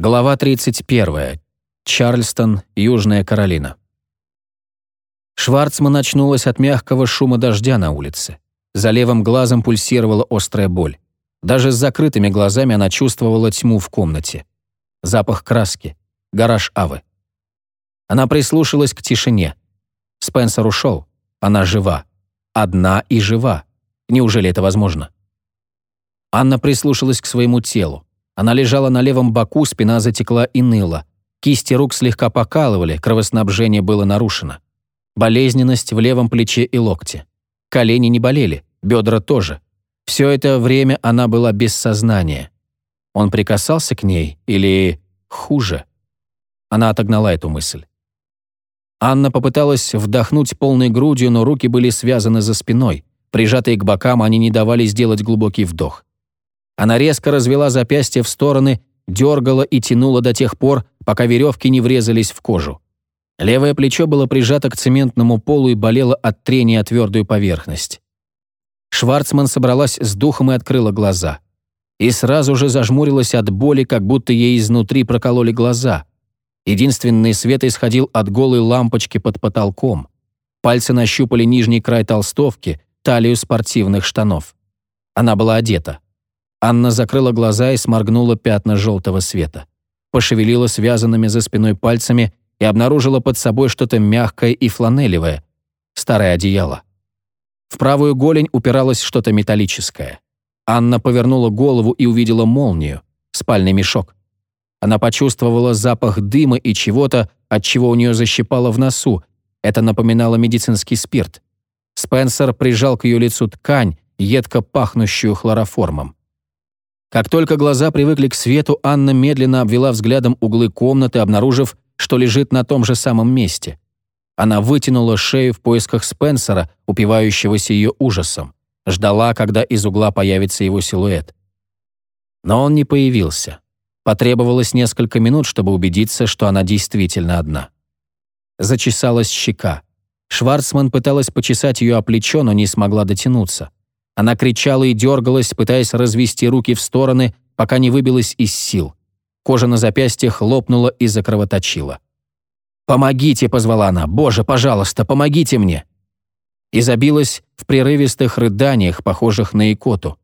Глава 31. Чарльстон, Южная Каролина. Шварцман очнулась от мягкого шума дождя на улице. За левым глазом пульсировала острая боль. Даже с закрытыми глазами она чувствовала тьму в комнате. Запах краски. Гараж Авы. Она прислушалась к тишине. Спенсер ушел. Она жива. Одна и жива. Неужели это возможно? Анна прислушалась к своему телу. Она лежала на левом боку, спина затекла и ныла. Кисти рук слегка покалывали, кровоснабжение было нарушено. Болезненность в левом плече и локте. Колени не болели, бедра тоже. Все это время она была без сознания. Он прикасался к ней или хуже? Она отогнала эту мысль. Анна попыталась вдохнуть полной грудью, но руки были связаны за спиной. Прижатые к бокам, они не давали сделать глубокий вдох. Она резко развела запястья в стороны, дергала и тянула до тех пор, пока веревки не врезались в кожу. Левое плечо было прижато к цементному полу и болело от трения о твердую поверхность. Шварцман собралась с духом и открыла глаза. И сразу же зажмурилась от боли, как будто ей изнутри прокололи глаза. Единственный свет исходил от голой лампочки под потолком. Пальцы нащупали нижний край толстовки, талию спортивных штанов. Она была одета. Анна закрыла глаза и сморгнула пятна желтого света. Пошевелила связанными за спиной пальцами и обнаружила под собой что-то мягкое и фланелевое. Старое одеяло. В правую голень упиралось что-то металлическое. Анна повернула голову и увидела молнию, спальный мешок. Она почувствовала запах дыма и чего-то, от чего у нее защипало в носу. Это напоминало медицинский спирт. Спенсер прижал к ее лицу ткань, едко пахнущую хлороформом. Как только глаза привыкли к свету, Анна медленно обвела взглядом углы комнаты, обнаружив, что лежит на том же самом месте. Она вытянула шею в поисках Спенсера, упивающегося ее ужасом. Ждала, когда из угла появится его силуэт. Но он не появился. Потребовалось несколько минут, чтобы убедиться, что она действительно одна. Зачесалась щека. Шварцман пыталась почесать ее о плечо, но не смогла дотянуться. Она кричала и дергалась, пытаясь развести руки в стороны, пока не выбилась из сил. Кожа на запястье хлопнула и закровоточила. «Помогите!» — позвала она. «Боже, пожалуйста, помогите мне!» И забилась в прерывистых рыданиях, похожих на икоту.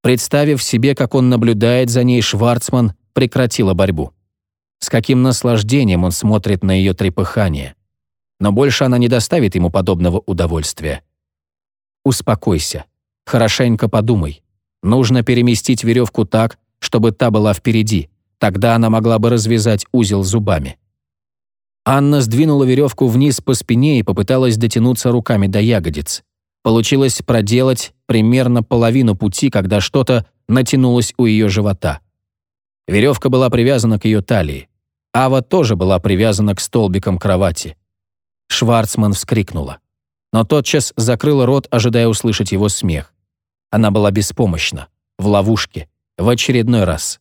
Представив себе, как он наблюдает за ней, Шварцман прекратила борьбу. С каким наслаждением он смотрит на ее трепыхание. Но больше она не доставит ему подобного удовольствия. «Успокойся», Хорошенько подумай. Нужно переместить веревку так, чтобы та была впереди. Тогда она могла бы развязать узел зубами. Анна сдвинула веревку вниз по спине и попыталась дотянуться руками до ягодиц. Получилось проделать примерно половину пути, когда что-то натянулось у ее живота. Веревка была привязана к ее талии. Ава тоже была привязана к столбикам кровати. Шварцман вскрикнула. Но тотчас закрыла рот, ожидая услышать его смех. Она была беспомощна, в ловушке, в очередной раз.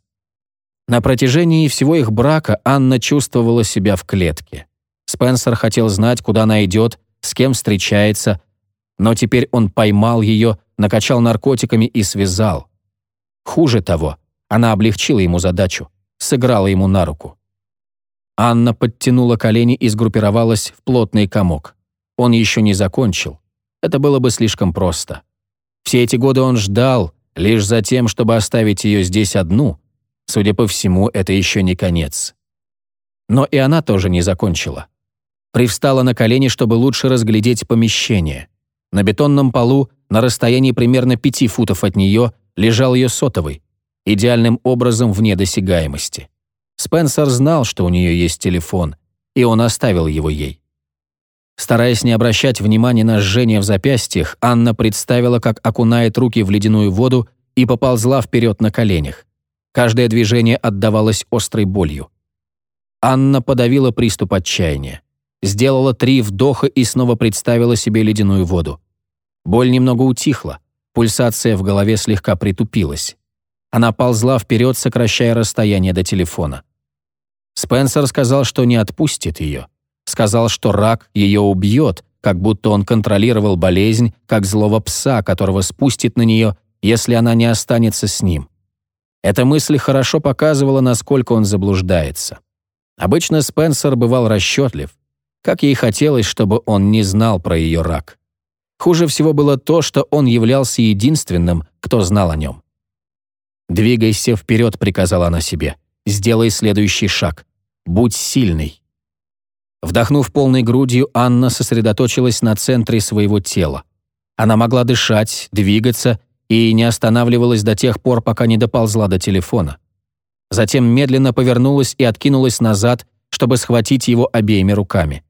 На протяжении всего их брака Анна чувствовала себя в клетке. Спенсер хотел знать, куда она идет, с кем встречается, но теперь он поймал ее, накачал наркотиками и связал. Хуже того, она облегчила ему задачу, сыграла ему на руку. Анна подтянула колени и сгруппировалась в плотный комок. Он еще не закончил. Это было бы слишком просто. Все эти годы он ждал, лишь за тем, чтобы оставить ее здесь одну. Судя по всему, это еще не конец. Но и она тоже не закончила. Привстала на колени, чтобы лучше разглядеть помещение. На бетонном полу, на расстоянии примерно пяти футов от нее, лежал ее сотовый, идеальным образом вне досягаемости. Спенсер знал, что у нее есть телефон, и он оставил его ей. Стараясь не обращать внимания на жжение в запястьях, Анна представила, как окунает руки в ледяную воду и поползла вперед на коленях. Каждое движение отдавалось острой болью. Анна подавила приступ отчаяния. Сделала три вдоха и снова представила себе ледяную воду. Боль немного утихла, пульсация в голове слегка притупилась. Она ползла вперед, сокращая расстояние до телефона. Спенсер сказал, что не отпустит ее. Сказал, что рак ее убьет, как будто он контролировал болезнь, как злого пса, которого спустит на нее, если она не останется с ним. Эта мысль хорошо показывала, насколько он заблуждается. Обычно Спенсер бывал расчетлив. Как ей хотелось, чтобы он не знал про ее рак. Хуже всего было то, что он являлся единственным, кто знал о нем. «Двигайся вперед», — приказала она себе. «Сделай следующий шаг. Будь сильной». Вдохнув полной грудью, Анна сосредоточилась на центре своего тела. Она могла дышать, двигаться и не останавливалась до тех пор, пока не доползла до телефона. Затем медленно повернулась и откинулась назад, чтобы схватить его обеими руками.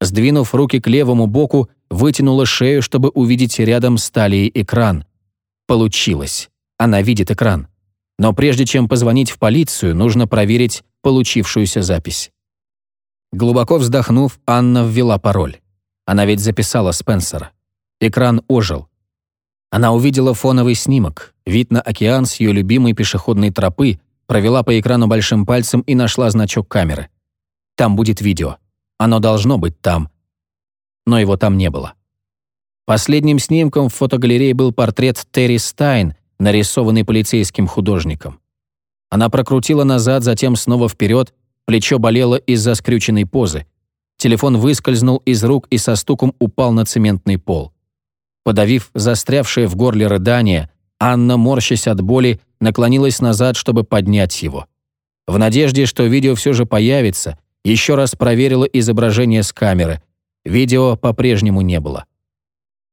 Сдвинув руки к левому боку, вытянула шею, чтобы увидеть рядом с талией экран. Получилось. Она видит экран. Но прежде чем позвонить в полицию, нужно проверить получившуюся запись. Глубоко вздохнув, Анна ввела пароль. Она ведь записала Спенсера. Экран ожил. Она увидела фоновый снимок, вид на океан с ее любимой пешеходной тропы, провела по экрану большим пальцем и нашла значок камеры. Там будет видео. Оно должно быть там. Но его там не было. Последним снимком в фотогалерее был портрет Терри Стайн, нарисованный полицейским художником. Она прокрутила назад, затем снова вперед, плечо болело из-за скрюченной позы. Телефон выскользнул из рук и со стуком упал на цементный пол. Подавив застрявшее в горле рыдание, Анна, морщась от боли, наклонилась назад, чтобы поднять его. В надежде, что видео все же появится, еще раз проверила изображение с камеры. Видео по-прежнему не было.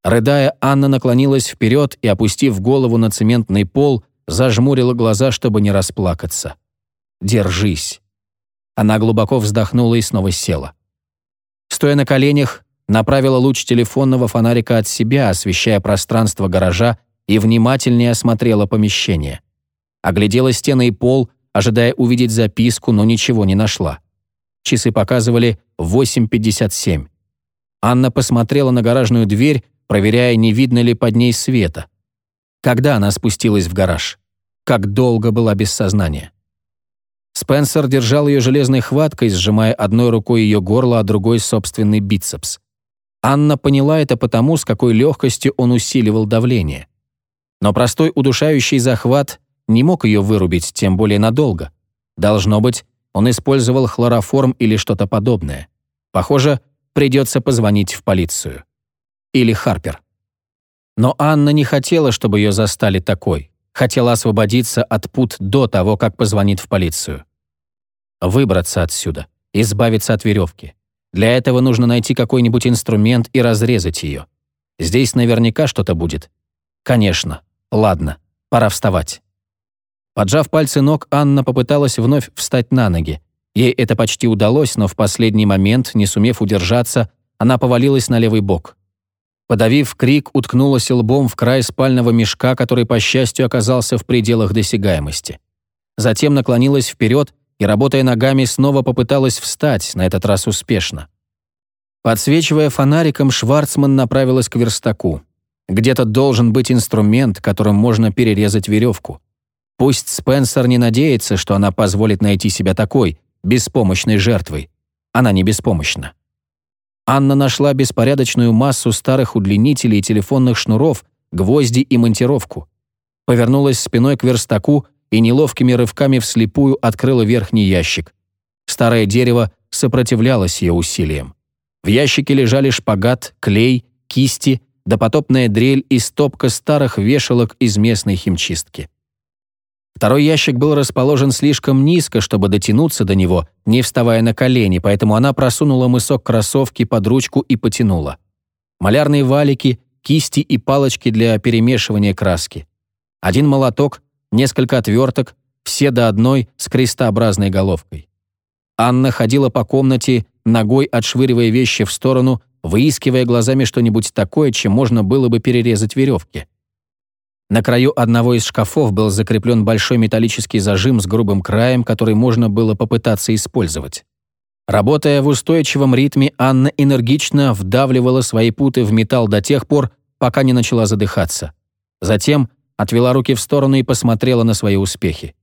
Рыдая, Анна наклонилась вперед и, опустив голову на цементный пол, зажмурила глаза, чтобы не расплакаться. «Держись». Она глубоко вздохнула и снова села. Стоя на коленях, направила луч телефонного фонарика от себя, освещая пространство гаража, и внимательнее осмотрела помещение. Оглядела стены и пол, ожидая увидеть записку, но ничего не нашла. Часы показывали 8.57. Анна посмотрела на гаражную дверь, проверяя, не видно ли под ней света. Когда она спустилась в гараж? Как долго была без сознания? Спенсер держал ее железной хваткой, сжимая одной рукой ее горло, а другой — собственный бицепс. Анна поняла это потому, с какой легкостью он усиливал давление. Но простой удушающий захват не мог ее вырубить, тем более надолго. Должно быть, он использовал хлороформ или что-то подобное. Похоже, придется позвонить в полицию. Или Харпер. Но Анна не хотела, чтобы ее застали такой. Хотела освободиться от пут до того, как позвонит в полицию. Выбраться отсюда, избавиться от веревки. Для этого нужно найти какой-нибудь инструмент и разрезать ее. Здесь наверняка что-то будет. Конечно. Ладно, пора вставать. Поджав пальцы ног, Анна попыталась вновь встать на ноги. Ей это почти удалось, но в последний момент, не сумев удержаться, она повалилась на левый бок. Подавив крик, уткнулась лбом в край спального мешка, который, по счастью, оказался в пределах досягаемости. Затем наклонилась вперед и, работая ногами, снова попыталась встать, на этот раз успешно. Подсвечивая фонариком, Шварцман направилась к верстаку. Где-то должен быть инструмент, которым можно перерезать веревку. Пусть Спенсер не надеется, что она позволит найти себя такой, беспомощной жертвой. Она не беспомощна. Анна нашла беспорядочную массу старых удлинителей и телефонных шнуров, гвозди и монтировку. Повернулась спиной к верстаку и неловкими рывками вслепую открыла верхний ящик. Старое дерево сопротивлялось ее усилиям. В ящике лежали шпагат, клей, кисти, допотопная дрель и стопка старых вешалок из местной химчистки. Второй ящик был расположен слишком низко, чтобы дотянуться до него, не вставая на колени, поэтому она просунула мысок кроссовки под ручку и потянула. Малярные валики, кисти и палочки для перемешивания краски. Один молоток, несколько отверток, все до одной с крестообразной головкой. Анна ходила по комнате, ногой отшвыривая вещи в сторону, выискивая глазами что-нибудь такое, чем можно было бы перерезать веревки. На краю одного из шкафов был закреплен большой металлический зажим с грубым краем, который можно было попытаться использовать. Работая в устойчивом ритме, Анна энергично вдавливала свои путы в металл до тех пор, пока не начала задыхаться. Затем отвела руки в сторону и посмотрела на свои успехи.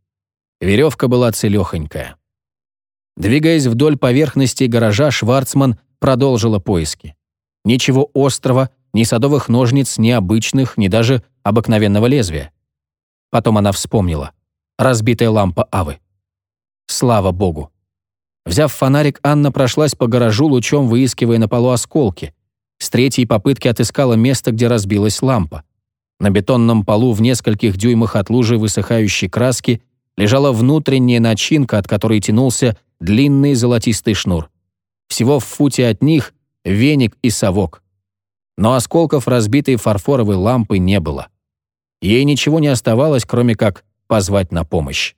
Веревка была целехонькая. Двигаясь вдоль поверхности гаража, Шварцман продолжила поиски. Ничего острого, ни садовых ножниц, ни обычных, ни даже обыкновенного лезвия. Потом она вспомнила. разбитая лампа Авы. Слава богу. Взяв фонарик, Анна прошлась по гаражу, лучом выискивая на полу осколки. С третьей попытки отыскала место, где разбилась лампа. На бетонном полу в нескольких дюймах от лужи высыхающей краски лежала внутренняя начинка, от которой тянулся длинный золотистый шнур. Всего в футе от них веник и совок. Но осколков разбитой фарфоровой лампы не было. Ей ничего не оставалось, кроме как позвать на помощь.